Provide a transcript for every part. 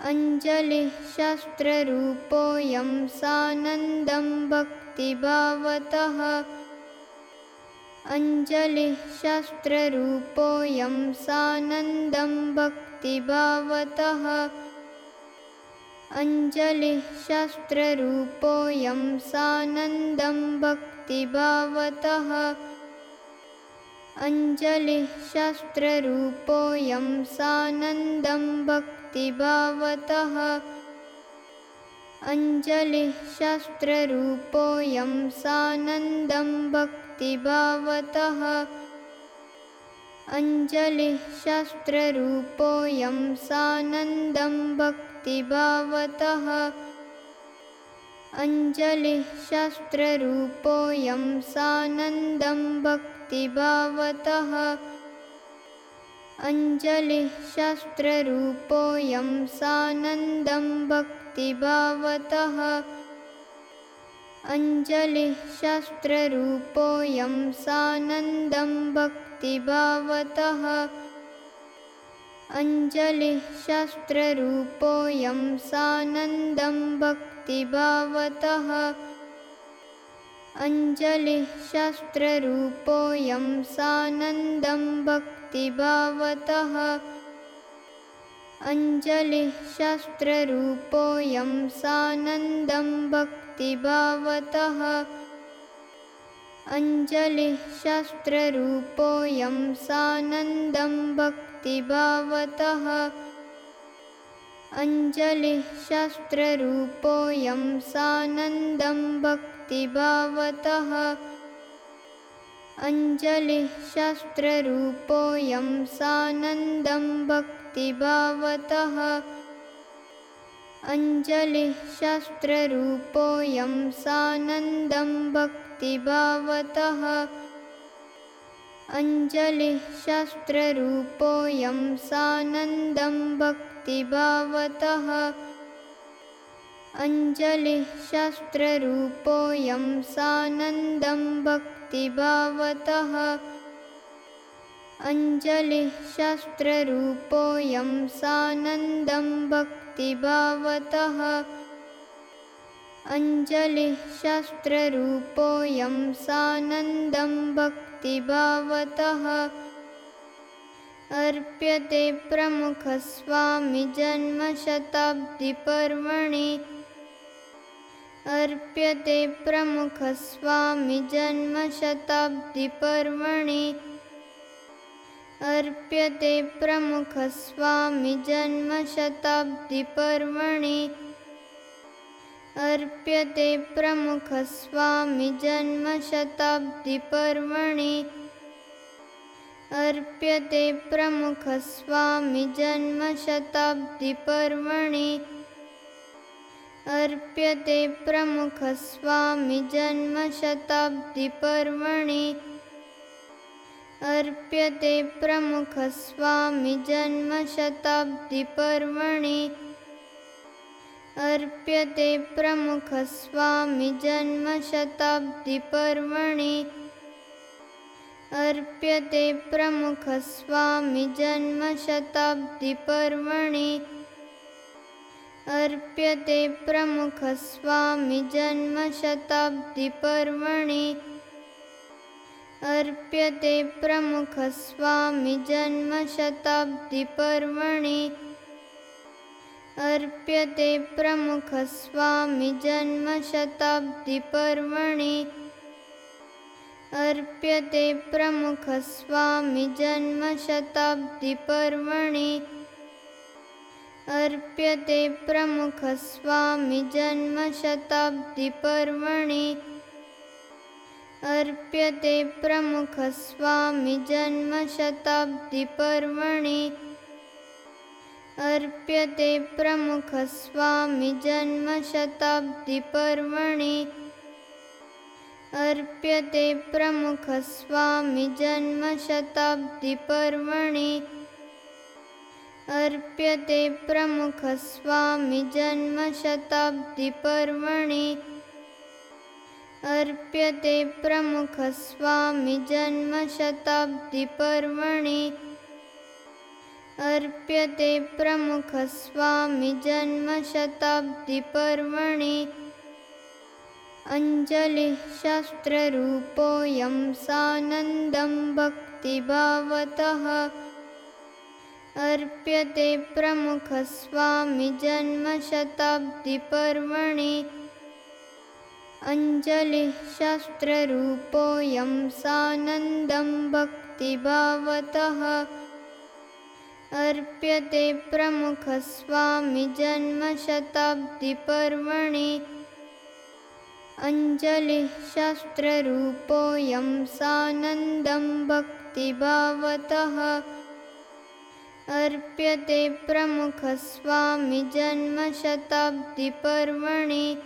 अञ्जलिः शास्त्ररूपोऽयं सानन्दं भक्तिभावतः। अञ्जलिः शास्त्ररूपोऽयं सानन्दं भक्तिभावतः। अञ्जलिः शास्त्ररूपोऽयं सानन्दं भक्तिभावतः। अञ्जलिः शास्त्ररूपोऽयं सानन्दं भक्तिभावतः अञ्जलिः शास्त्ररूपोऽयं सानन्दं भक्तिभावतः अञ्जलिः शास्त्ररूपोऽयं सानन्दं भक्तिभावतः अञ्जलिः शास्त्ररूपोऽयं सानन्दं भक्तिभावतः अञ्जलिः शास्त्ररूपोऽयं सानन्दं भक्तिभावतः। अञ्जलिः शास्त्ररूपोऽयं सानन्दं भक्तिभावतः। अञ्जलिः शास्त्ररूपोऽयं सानन्दं भक्तिभावतः अञ्जलिः शास्त्ररूपोऽयं सानन्दं भक्तिभावतः। अञ्जलिः शास्त्ररूपोऽयं सानन्दं भक्तिभावतः। अञ्जलिः शास्त्ररूपोऽयं सानन्दं भक्तिभावतः। अञ्जलिः शास्त्ररूपोऽयं सानन्दं भक्तिभावतः अञ्जलिः शास्त्ररूपोऽयं सानन्दं भक्तिभावतः। अञ्जलिः शास्त्ररूपोऽयं सानन्दं भक्तिभावतः। अञ्जलिः शास्त्ररूपोऽयं सानन्दं भक्तिभावतः अञ्जलिः शास्त्ररूपोऽयं सानन्दं भक्तिभावतः। अञ्जलिः शास्त्ररूपोऽयं सानन्दं भक्तिभावतः। अञ्जलिः शास्त्ररूपोऽयं सानन्दं भक्तिभावतः। अर्प्यते प्रमुखस्वामिजन्मशताब्दिपर्वणि अर्प्यते प्रमुखस्वामिजन्मशताब्दिपर्वणि। अर्प्यते प्रमुखस्वामिजन्मशताब्दिपर्वणि। अर्प्यते प्रमुखस्वामिजन्मशताब्दिपर्वणि। अर्प्यते प्रमुखस्वामिजन्मशताब्दिपर्वणि अर्प्यते प्रमुखस्वामिजन्मशताब्दिपर्वणि। अर्प्यते प्रमुखस्वामिजन्मशताब्दिपर्वणि। अर्प्यते प्रमुखस्वामिजन्मशताब्दिपर्वणि। अर्प्यते प्रमुखस्वामिजन्मशताब्दिपर्वणि अर्प्यते प्रमुखस्वामिजन्मशताब्दिपर्वणि। अर्प्यते प्रमुखस्वामिजन्मशताब्दिपर्वणि। अर्प्यते प्रमुखस्वामिजन्मशताब्दिपर्वणि। अर्प्यते प्रमुखस्वामिजन्मशताब्दिपर्वणि अर्प्यते प्रमुखस्वामिजन्मशताब्दिपर्वणि। अर्प्यते प्रमुखस्वामिजन्मशताब्दिपर्वणि। अर्प्यते प्रमुखस्वामिजन्मशताब्दिपर्वणि। अर्प्यते प्रमुखस्वामिजन्मशताब्दिपर्वणि अर्प्यते प्रमुखस्वामिजन्मशताब्दिपर्वणि। अर्प्यते प्रमुखस्वामिजन्मशताब्दिपर्वणि। अर्प्यते प्रमुखस्वामिजन्मशताब्दिपर्वणि। अञ्जलिशास्त्ररूपोऽयं सानन्दं भक्तिभावतः अर्प्यते प्रमुखस्वामिजन्मशताब्दिपर्वणि। अञ्जलिशास्त्ररूपोऽयं सानन्दं भक्तिभावतः। अर्प्यते प्रमुखस्वामिजन्मशताब्दिपर्वणि। अञ्जलिशास्त्ररूपोऽयं सानन्दं भक्तिभावतः अर्प्यते प्रमुखस्वामिजन्मशताब्दिपर्वणि।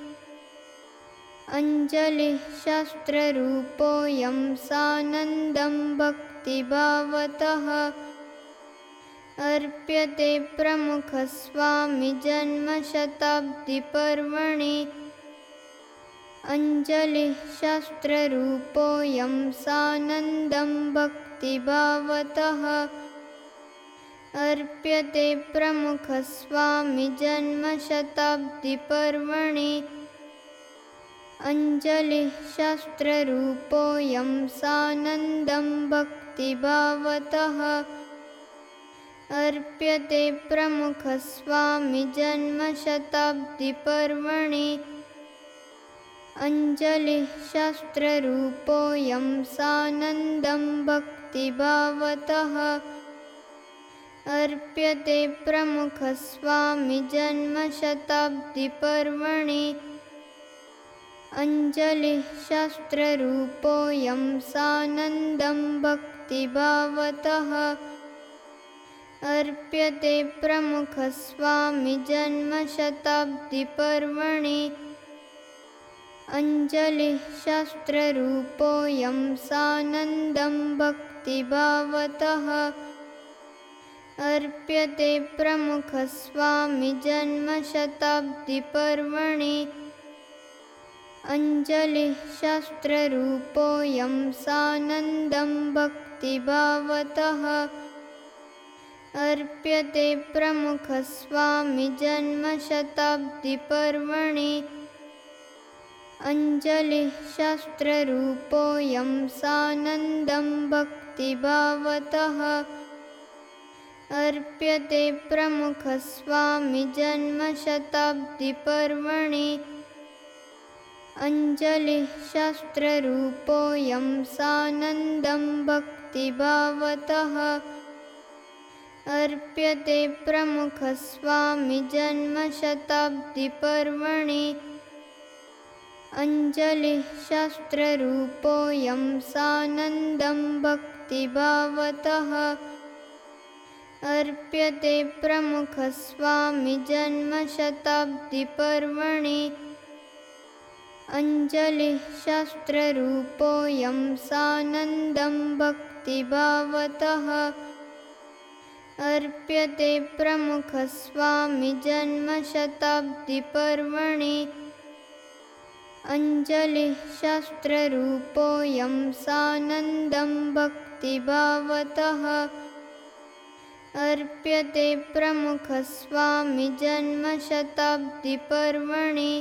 अञ्जलिशास्त्ररूपोऽयं सानन्दं भक्तिभावतः। अर्प्यते प्रमुखस्वामिजन्मशताब्दिपर्वणि। अञ्जलिशास्त्ररूपोऽयं सानन्दं भक्तिभावतः अर्प्यते प्रमुखस्वामिजन्मशताब्दिपर्वणि अञ्जलिशास्त्ररूपोऽयं सानन्दं भक्तिभावतः। अर्प्यते प्रमुखस्वामिजन्मशताब्दिपर्वणि अञ्जलिशास्त्ररूपोऽयं सानन्दं भक्तिभावतः अर्प्यते प्रमुखस्वामिजन्मशताब्दिपर्वणि। अञ्जलिशास्त्ररूपोऽयं सानन्दं भक्तिभावतः। अर्प्यते प्रमुखस्वामिजन्मशताब्दिपर्वणि। अञ्जलिशास्त्ररूपोऽयं सानन्दं भक्तिभावतः अर्प्यते प्रमुखस्वामिजन्मशताब्दिपर्वणि। अञ्जलिशास्त्ररूपोऽयं सानन्दं भक्तिभावतः। अर्प्यते प्रमुखस्वामिजन्मशताब्दिपर्वणि। अञ्जलिशास्त्ररूपोऽयं सानन्दं भक्तिभावतः अर्प्यते प्रमुखस्वामिजन्मशताब्दिपर्वणि। अञ्जलिशास्त्ररूपोऽयं सानन्दं भक्तिभावतः। अर्प्यते प्रमुखस्वामिजन्मशताब्दिपर्वणि। अञ्जलिशास्त्ररूपोऽयं सानन्दं भक्तिभावतः अर्प्यते प्रमुखस्वामिजन्मशताब्दिपर्वणि अञ्जलिशास्त्ररूपोऽयं सानन्दं भक्तिभावतः। अर्प्यते प्रमुखस्वामिजन्मशताब्दिपर्वणि अञ्जलिशास्त्ररूपोऽयं सानन्दं भक्तिभावतः अर्प्यते प्रमुखस्वामिजन्मशताब्दिपर्वणि